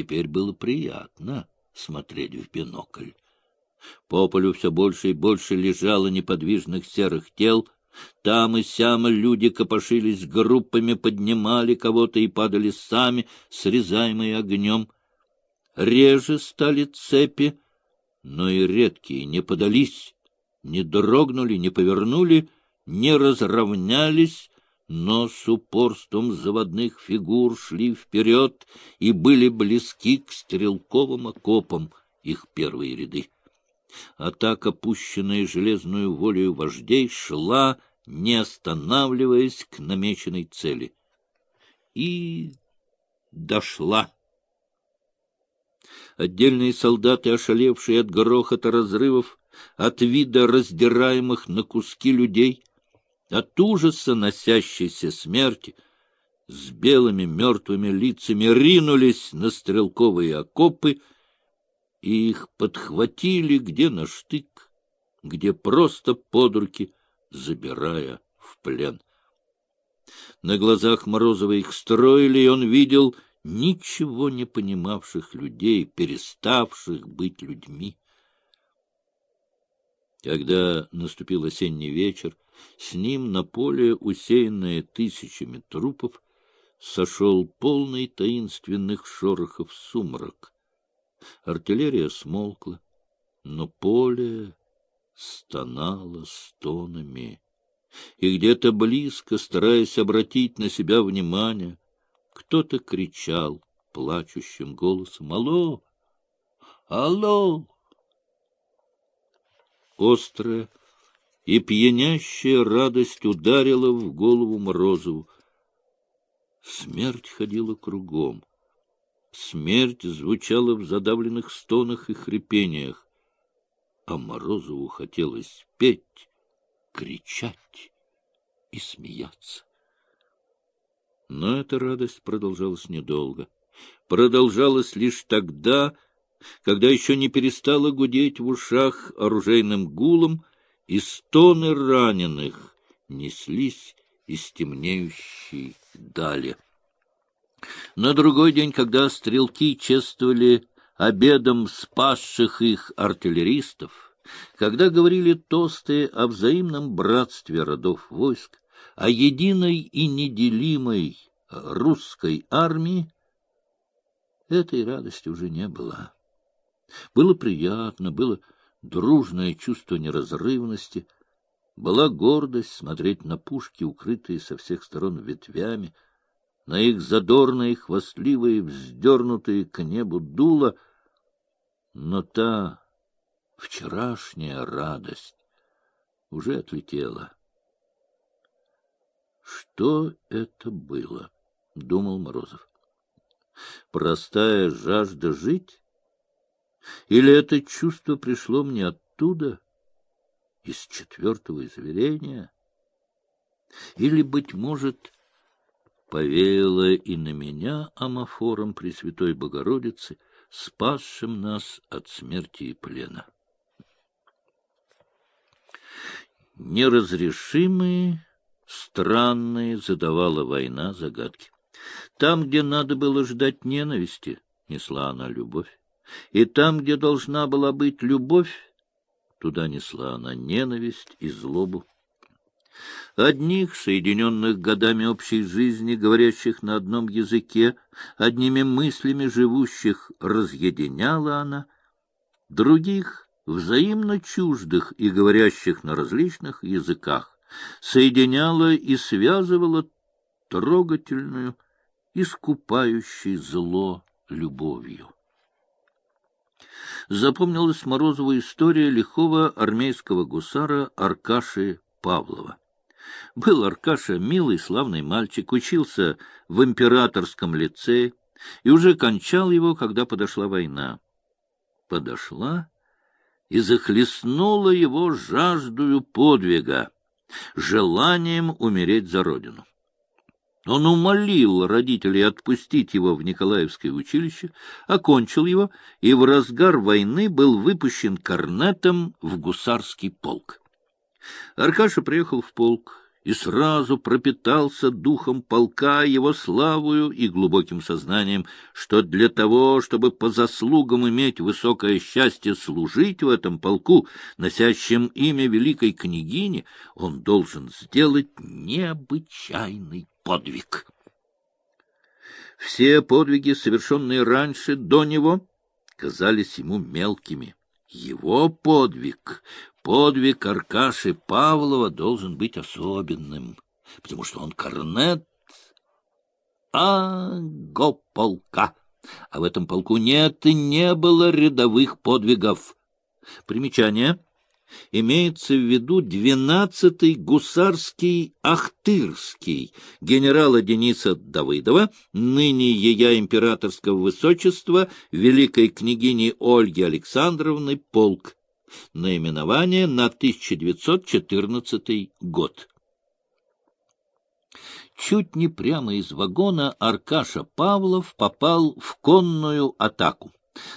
Теперь было приятно смотреть в бинокль. По полю все больше и больше лежало неподвижных серых тел. Там и сям люди копошились группами, поднимали кого-то и падали сами, срезаемые огнем. Реже стали цепи, но и редкие не подались, не дрогнули, не повернули, не разровнялись, но с упорством заводных фигур шли вперед и были близки к стрелковым окопам их первые ряды. Атака, пущенная железную волею вождей, шла, не останавливаясь к намеченной цели. И дошла. Отдельные солдаты, ошалевшие от грохота разрывов, от вида раздираемых на куски людей, от ужаса носящейся смерти, с белыми мертвыми лицами ринулись на стрелковые окопы, и их подхватили где на штык, где просто под руки, забирая в плен. На глазах Морозова их строили, и он видел ничего не понимавших людей, переставших быть людьми. Когда наступил осенний вечер, с ним на поле, усеянное тысячами трупов, сошел полный таинственных шорохов сумрак. Артиллерия смолкла, но поле стонало стонами. И где-то близко, стараясь обратить на себя внимание, кто-то кричал плачущим голосом «Алло! Алло!» Острая и пьянящая радость ударила в голову Морозову. Смерть ходила кругом. Смерть звучала в задавленных стонах и хрипениях, а Морозову хотелось петь, кричать и смеяться. Но эта радость продолжалась недолго. Продолжалась лишь тогда, когда еще не перестала гудеть в ушах оружейным гулом, и стоны раненых неслись из темнеющей дали. На другой день, когда стрелки чествовали обедом спасших их артиллеристов, когда говорили тосты о взаимном братстве родов войск, о единой и неделимой русской армии, этой радости уже не было. Было приятно, было дружное чувство неразрывности, была гордость смотреть на пушки, укрытые со всех сторон ветвями, на их задорные, хвастливые, вздернутые к небу дула, но та вчерашняя радость уже отлетела. Что это было? — думал Морозов. Простая жажда жить? Или это чувство пришло мне оттуда, из четвертого измерения? Или, быть может, повеяло и на меня амофором Пресвятой Богородицы, спасшим нас от смерти и плена. Неразрешимые, странные задавала война загадки. Там, где надо было ждать ненависти, несла она любовь. И там, где должна была быть любовь, туда несла она ненависть и злобу. Одних, соединенных годами общей жизни, говорящих на одном языке, одними мыслями живущих, разъединяла она, других, взаимно чуждых и говорящих на различных языках, соединяла и связывала трогательную, искупающей зло любовью. Запомнилась Морозову история лихого армейского гусара Аркаши Павлова. Был Аркаша милый, славный мальчик, учился в императорском лицее и уже кончал его, когда подошла война. Подошла и захлестнула его жаждую подвига, желанием умереть за родину. Он умолил родителей отпустить его в Николаевское училище, окончил его и в разгар войны был выпущен корнетом в гусарский полк. Аркаша приехал в полк и сразу пропитался духом полка, его славою и глубоким сознанием, что для того, чтобы по заслугам иметь высокое счастье служить в этом полку, носящем имя великой княгини, он должен сделать необычайный подвиг. Все подвиги, совершенные раньше, до него, казались ему мелкими. Его подвиг Подвиг Аркаши Павлова должен быть особенным, потому что он корнет Агополка. А в этом полку нет и не было рядовых подвигов. Примечание. Имеется в виду двенадцатый гусарский Ахтырский генерала Дениса Давыдова, ныне ея императорского высочества, великой княгини Ольги Александровны полк наименование на 1914 год. Чуть не прямо из вагона Аркаша Павлов попал в конную атаку.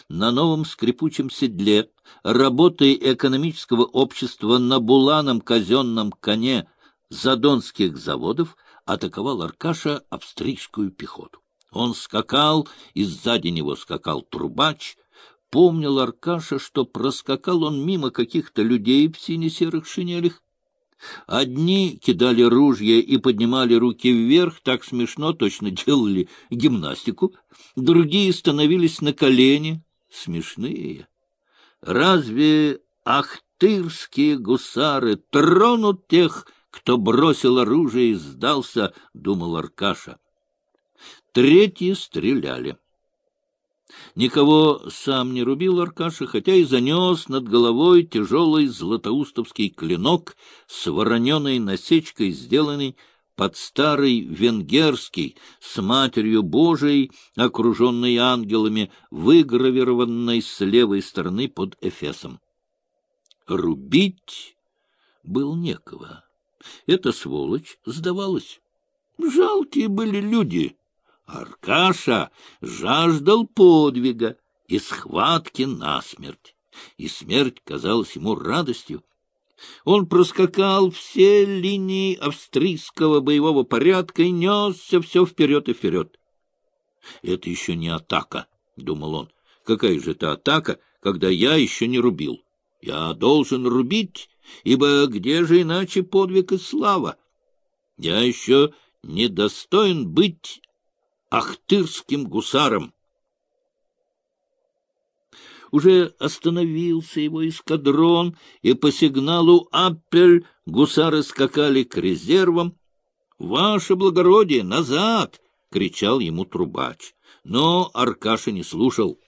На новом скрипучем седле, работой экономического общества на буланом казенном коне задонских заводов, атаковал Аркаша австрийскую пехоту. Он скакал, и сзади него скакал трубач, Помнил Аркаша, что проскакал он мимо каких-то людей в сине-серых шинелях. Одни кидали ружья и поднимали руки вверх, так смешно, точно делали гимнастику. Другие становились на колени, смешные. Разве ахтырские гусары тронут тех, кто бросил оружие и сдался, — думал Аркаша. Третьи стреляли. Никого сам не рубил Аркаша, хотя и занес над головой тяжелый златоустовский клинок с вороненой насечкой, сделанный под старый венгерский, с Матерью Божией, окруженной ангелами, выгравированной с левой стороны под Эфесом. Рубить был некого. Эта сволочь сдавалась. Жалкие были люди. Аркаша жаждал подвига и схватки насмерть, и смерть казалась ему радостью. Он проскакал все линии австрийского боевого порядка и несся все вперед и вперед. «Это еще не атака», — думал он. «Какая же это атака, когда я еще не рубил? Я должен рубить, ибо где же иначе подвиг и слава? Я еще недостоин быть ахтырским гусаром. Уже остановился его эскадрон, и по сигналу «Аппель» гусары скакали к резервам. «Ваше благородие, назад!» — кричал ему трубач. Но Аркаша не слушал.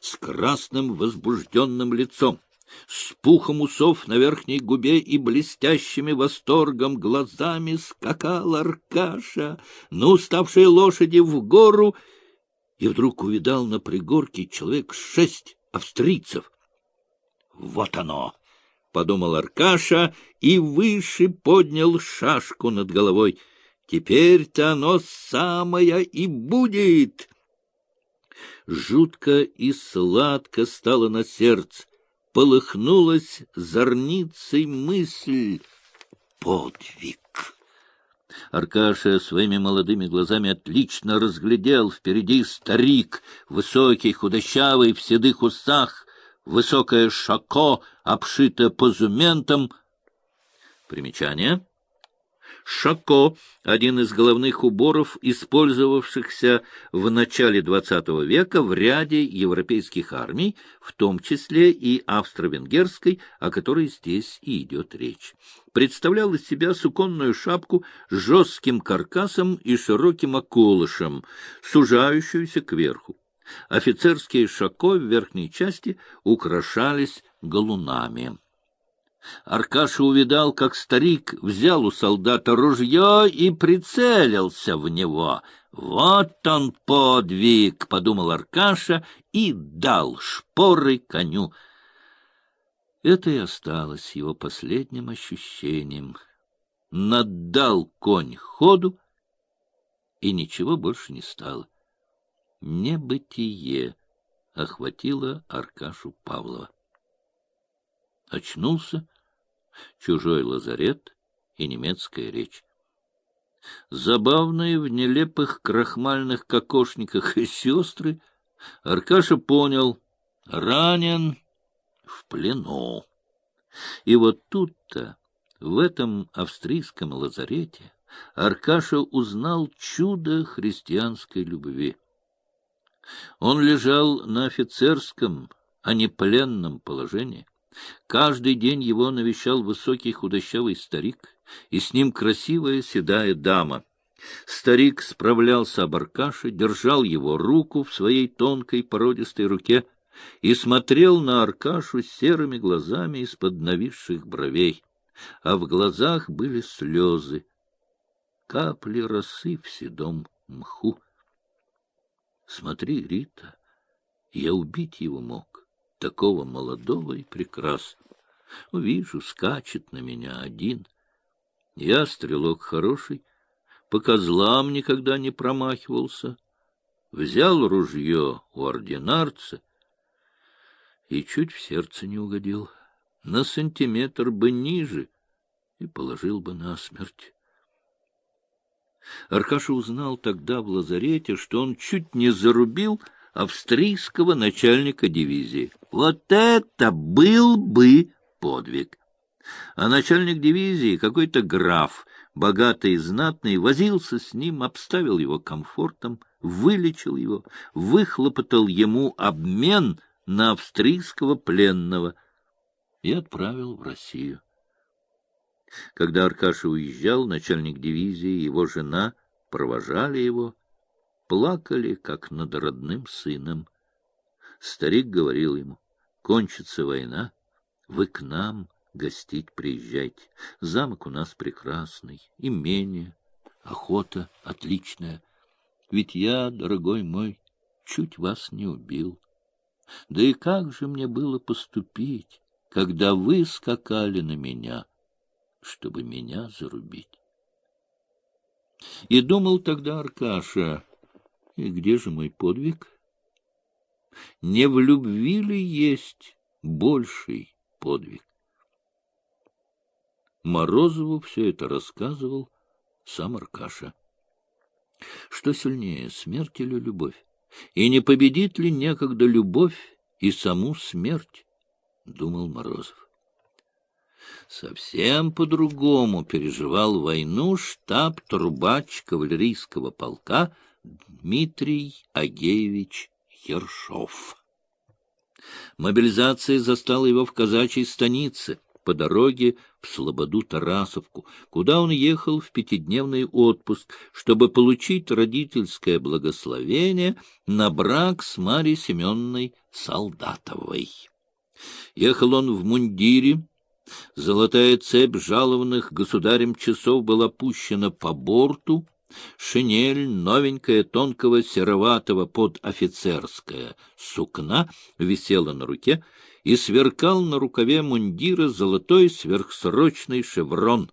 С красным возбужденным лицом с пухом усов на верхней губе и блестящими восторгом глазами скакал Аркаша на уставшей лошади в гору и вдруг увидал на пригорке человек шесть австрийцев. «Вот оно!» — подумал Аркаша и выше поднял шашку над головой. «Теперь-то оно самое и будет!» Жутко и сладко стало на сердце полыхнулась зорницей мысль «Подвиг». Аркаша своими молодыми глазами отлично разглядел впереди старик, высокий, худощавый, в седых усах, высокое шако, обшито позументом. Примечание. Шако — один из головных уборов, использовавшихся в начале XX века в ряде европейских армий, в том числе и австро-венгерской, о которой здесь и идет речь. Представлял из себя суконную шапку с жестким каркасом и широким околышем, сужающуюся кверху. Офицерские шако в верхней части украшались галунами. Аркаша увидал, как старик взял у солдата ружье и прицелился в него. «Вот он подвиг!» — подумал Аркаша и дал шпоры коню. Это и осталось его последним ощущением. Наддал конь ходу, и ничего больше не стало. Небытие охватило Аркашу Павлова. Очнулся чужой лазарет, и немецкая речь. Забавные в нелепых крахмальных кокошниках и сестры, Аркаша понял — ранен в плену. И вот тут-то, в этом австрийском лазарете, Аркаша узнал чудо христианской любви. Он лежал на офицерском, а не пленном положении. Каждый день его навещал высокий худощавый старик, и с ним красивая седая дама. Старик справлялся об Аркаше, держал его руку в своей тонкой породистой руке и смотрел на Аркашу серыми глазами из-под нависших бровей, а в глазах были слезы, капли росы в седом мху. Смотри, Рита, я убить его мог, такого молодого и прекрасного. Вижу, скачет на меня один. Я стрелок хороший, по козлам никогда не промахивался. Взял ружье у ординарца и чуть в сердце не угодил. На сантиметр бы ниже и положил бы насмерть. Аркаша узнал тогда в лазарете, что он чуть не зарубил австрийского начальника дивизии. Вот это был бы подвиг! А начальник дивизии, какой-то граф, богатый и знатный, возился с ним, обставил его комфортом, вылечил его, выхлопотал ему обмен на австрийского пленного и отправил в Россию. Когда Аркаша уезжал, начальник дивизии и его жена провожали его, плакали, как над родным сыном. Старик говорил ему, кончится война, вы к нам гостить приезжайте. Замок у нас прекрасный, имение, охота отличная. Ведь я, дорогой мой, чуть вас не убил. Да и как же мне было поступить, когда вы скакали на меня, чтобы меня зарубить? И думал тогда Аркаша, и где же мой подвиг? Не в любви ли есть больший подвиг? Морозову все это рассказывал сам Аркаша. Что сильнее, смерть или любовь? И не победит ли некогда любовь и саму смерть? — думал Морозов. Совсем по-другому переживал войну штаб-трубач кавалерийского полка Дмитрий Агеевич Ершов. Мобилизация застала его в казачьей станице — по дороге в Слободу-Тарасовку, куда он ехал в пятидневный отпуск, чтобы получить родительское благословение на брак с Марьей Семенной Солдатовой. Ехал он в мундире, золотая цепь жалованных государем часов была пущена по борту, Шинель новенькая, тонкого, сероватого под офицерское сукна висела на руке, и сверкал на рукаве мундира золотой сверхсрочный шеврон.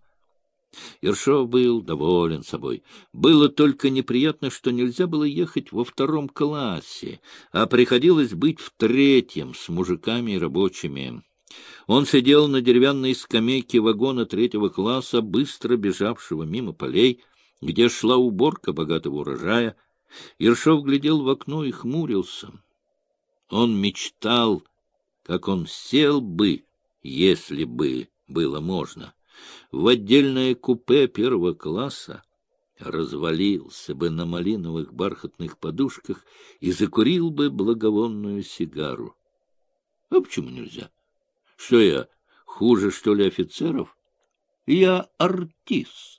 Ершов был доволен собой. Было только неприятно, что нельзя было ехать во втором классе, а приходилось быть в третьем с мужиками и рабочими. Он сидел на деревянной скамейке вагона третьего класса, быстро бежавшего мимо полей, где шла уборка богатого урожая. Ершов глядел в окно и хмурился. Он мечтал как он сел бы, если бы было можно, в отдельное купе первого класса, развалился бы на малиновых бархатных подушках и закурил бы благовонную сигару. А почему нельзя? Что я, хуже, что ли, офицеров? Я артист.